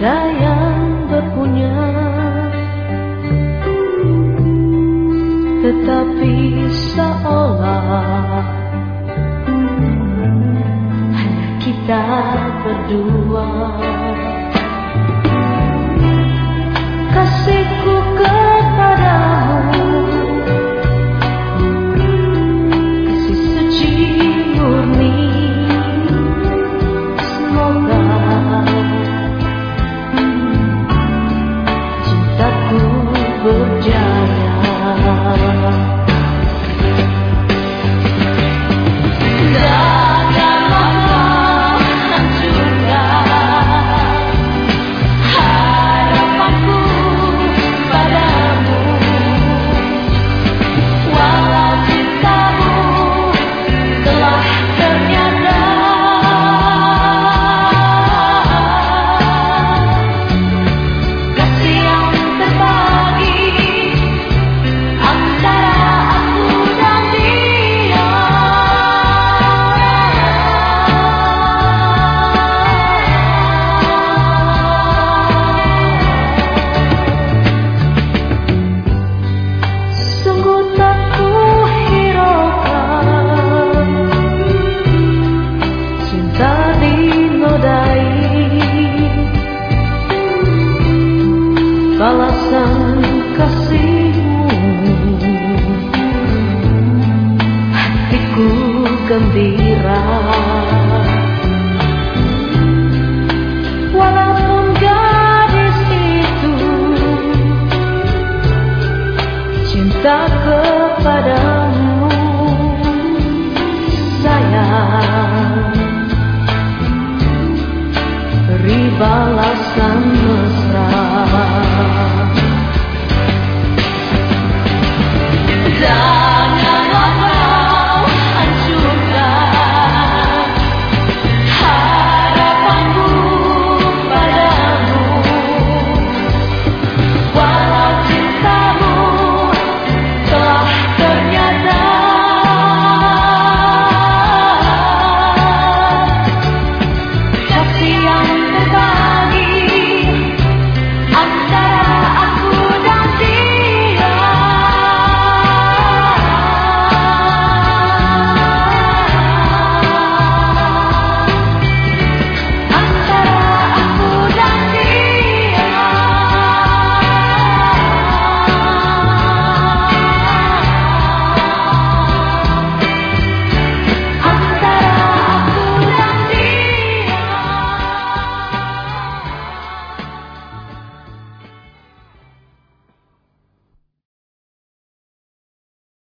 ada yang berpunya. Tetapi seolah Hanya kita berdua. Kasih gembira. Walaupun gadis itu Cinta kepadamu Sayang.